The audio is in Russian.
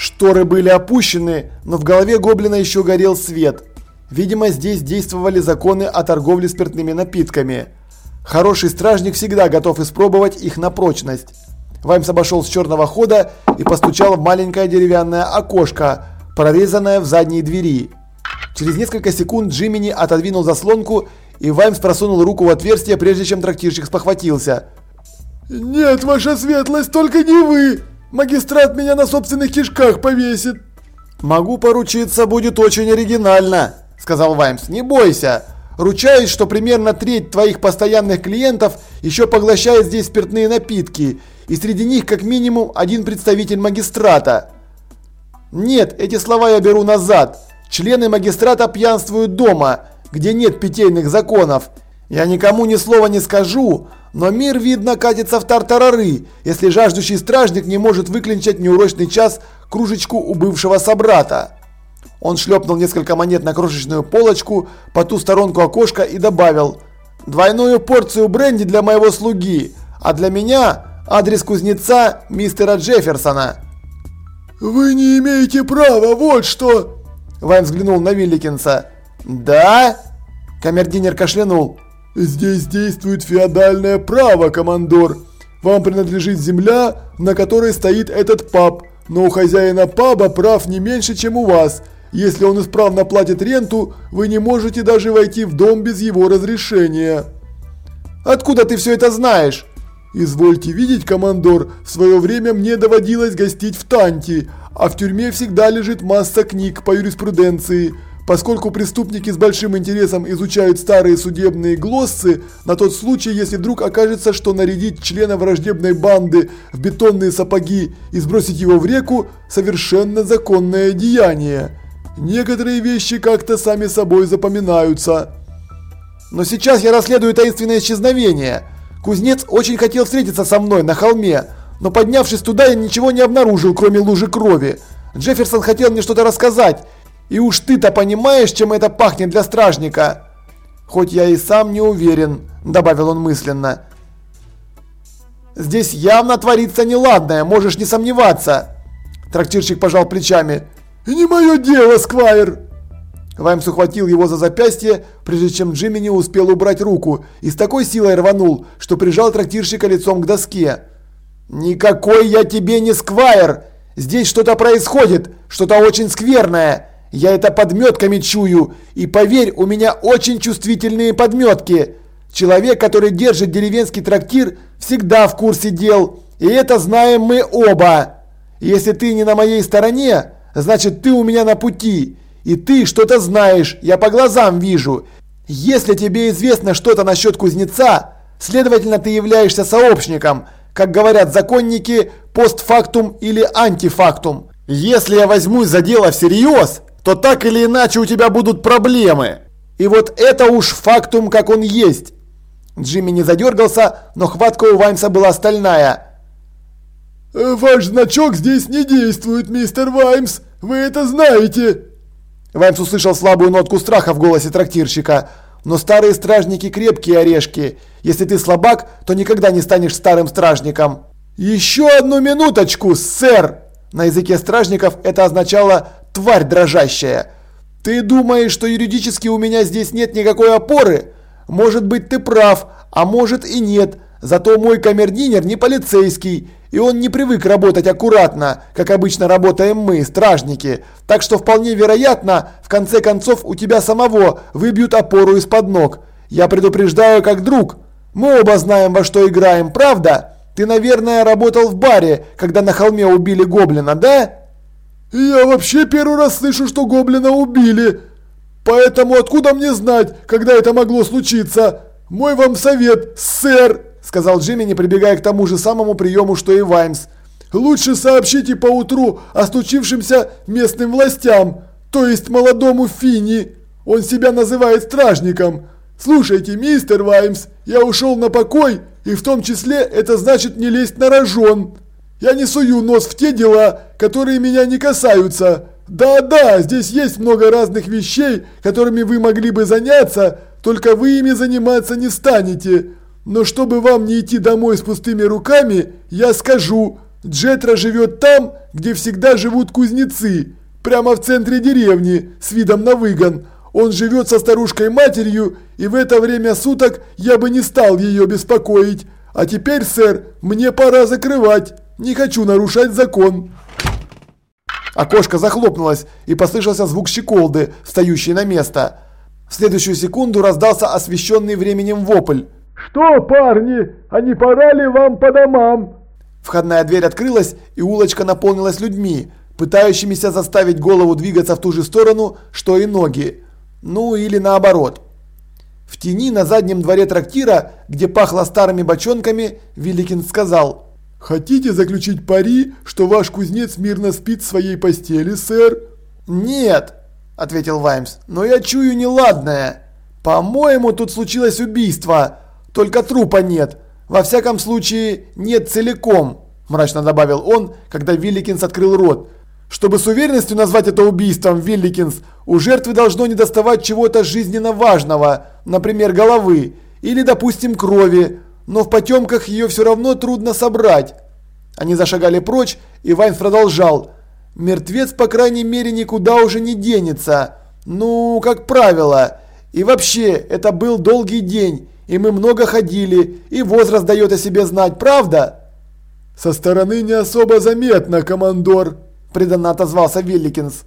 Шторы были опущены, но в голове гоблина еще горел свет. Видимо, здесь действовали законы о торговле спиртными напитками. Хороший стражник всегда готов испробовать их на прочность. Ваймс обошел с черного хода и постучал в маленькое деревянное окошко, прорезанное в задней двери. Через несколько секунд Джимини отодвинул заслонку, и Ваймс просунул руку в отверстие, прежде чем трактирщик спохватился. «Нет, ваша светлость, только не вы! Магистрат меня на собственных кишках повесит!» «Могу поручиться, будет очень оригинально», – сказал Ваймс. «Не бойся. Ручаюсь, что примерно треть твоих постоянных клиентов еще поглощает здесь спиртные напитки, и среди них как минимум один представитель магистрата». «Нет, эти слова я беру назад. Члены магистрата пьянствуют дома, где нет питейных законов. Я никому ни слова не скажу, но мир, видно, катится в тартарары, если жаждущий стражник не может выклинчать неурочный час кружечку у бывшего собрата. Он шлепнул несколько монет на крошечную полочку по ту сторонку окошка и добавил «Двойную порцию бренди для моего слуги, а для меня адрес кузнеца мистера Джефферсона». «Вы не имеете права, вот что!» Вайн взглянул на Вилликинса. «Да?» Камердинер кашлянул. «Здесь действует феодальное право, командор. Вам принадлежит земля, на которой стоит этот паб, но у хозяина паба прав не меньше, чем у вас. Если он исправно платит ренту, вы не можете даже войти в дом без его разрешения». «Откуда ты все это знаешь?» «Извольте видеть, командор, в свое время мне доводилось гостить в Танти, а в тюрьме всегда лежит масса книг по юриспруденции». Поскольку преступники с большим интересом изучают старые судебные глоссы, на тот случай, если вдруг окажется, что нарядить члена враждебной банды в бетонные сапоги и сбросить его в реку – совершенно законное деяние. Некоторые вещи как-то сами собой запоминаются. Но сейчас я расследую таинственное исчезновение. Кузнец очень хотел встретиться со мной на холме, но поднявшись туда, я ничего не обнаружил, кроме лужи крови. Джефферсон хотел мне что-то рассказать, и уж ты-то понимаешь, чем это пахнет для стражника? Хоть я и сам не уверен, добавил он мысленно. Здесь явно творится неладное, можешь не сомневаться. Трактирщик пожал плечами. «Не мое дело, Сквайр!» Ваймс ухватил его за запястье, прежде чем Джимми не успел убрать руку, и с такой силой рванул, что прижал трактирщика лицом к доске. «Никакой я тебе не Сквайр! Здесь что-то происходит, что-то очень скверное! Я это подметками чую, и поверь, у меня очень чувствительные подметки. Человек, который держит деревенский трактир, всегда в курсе дел, и это знаем мы оба. Если ты не на моей стороне, значит ты у меня на пути, и ты что-то знаешь, я по глазам вижу. Если тебе известно что-то насчет кузнеца, следовательно ты являешься сообщником, как говорят законники, постфактум или антифактум. Если я возьмусь за дело всерьез, то так или иначе у тебя будут проблемы. И вот это уж фактум, как он есть. Джимми не задергался, но хватка у Ваймса была стальная. «Э, «Ваш значок здесь не действует, мистер Ваймс, вы это знаете!» Ваймс услышал слабую нотку страха в голосе трактирщика. «Но старые стражники крепкие орешки. Если ты слабак, то никогда не станешь старым стражником». «Еще одну минуточку, сэр!» На языке стражников это означало тварь дрожащая. Ты думаешь, что юридически у меня здесь нет никакой опоры? Может быть ты прав, а может и нет. Зато мой камердинер не полицейский, и он не привык работать аккуратно, как обычно работаем мы, стражники. Так что вполне вероятно, в конце концов у тебя самого выбьют опору из-под ног. Я предупреждаю как друг. Мы оба знаем, во что играем, правда? Ты, наверное, работал в баре, когда на холме убили гоблина, да? «Я вообще первый раз слышу, что гоблина убили. Поэтому откуда мне знать, когда это могло случиться? Мой вам совет, сэр!» Сказал Джимми, не прибегая к тому же самому приему, что и Ваймс. «Лучше сообщите поутру о случившемся местным властям, то есть молодому Финни. Он себя называет стражником. Слушайте, мистер Ваймс, я ушел на покой, и в том числе это значит не лезть на рожон». Я не сую нос в те дела, которые меня не касаются. Да-да, здесь есть много разных вещей, которыми вы могли бы заняться, только вы ими заниматься не станете. Но чтобы вам не идти домой с пустыми руками, я скажу, Джетра живет там, где всегда живут кузнецы, прямо в центре деревни, с видом на выгон. Он живет со старушкой-матерью, и в это время суток я бы не стал ее беспокоить. А теперь, сэр, мне пора закрывать. Не хочу нарушать закон. Окошко захлопнулось, и послышался звук щеколды, встающей на место. В следующую секунду раздался освещенный временем вопль. «Что, парни, а не пора ли вам по домам?» Входная дверь открылась, и улочка наполнилась людьми, пытающимися заставить голову двигаться в ту же сторону, что и ноги. Ну или наоборот. В тени на заднем дворе трактира, где пахло старыми бочонками, Великин сказал «Хотите заключить пари, что ваш кузнец мирно спит в своей постели, сэр?» «Нет», – ответил Ваймс, – «но я чую неладное. По-моему, тут случилось убийство, только трупа нет. Во всяком случае, нет целиком», – мрачно добавил он, когда Вилликинс открыл рот. «Чтобы с уверенностью назвать это убийством, Вилликинс, у жертвы должно недоставать чего-то жизненно важного, например, головы, или, допустим, крови, но в потемках ее все равно трудно собрать». Они зашагали прочь, и Вайнс продолжал. «Мертвец, по крайней мере, никуда уже не денется. Ну, как правило. И вообще, это был долгий день, и мы много ходили, и возраст дает о себе знать, правда?» «Со стороны не особо заметно, командор», – преданно отозвался Вилликинс.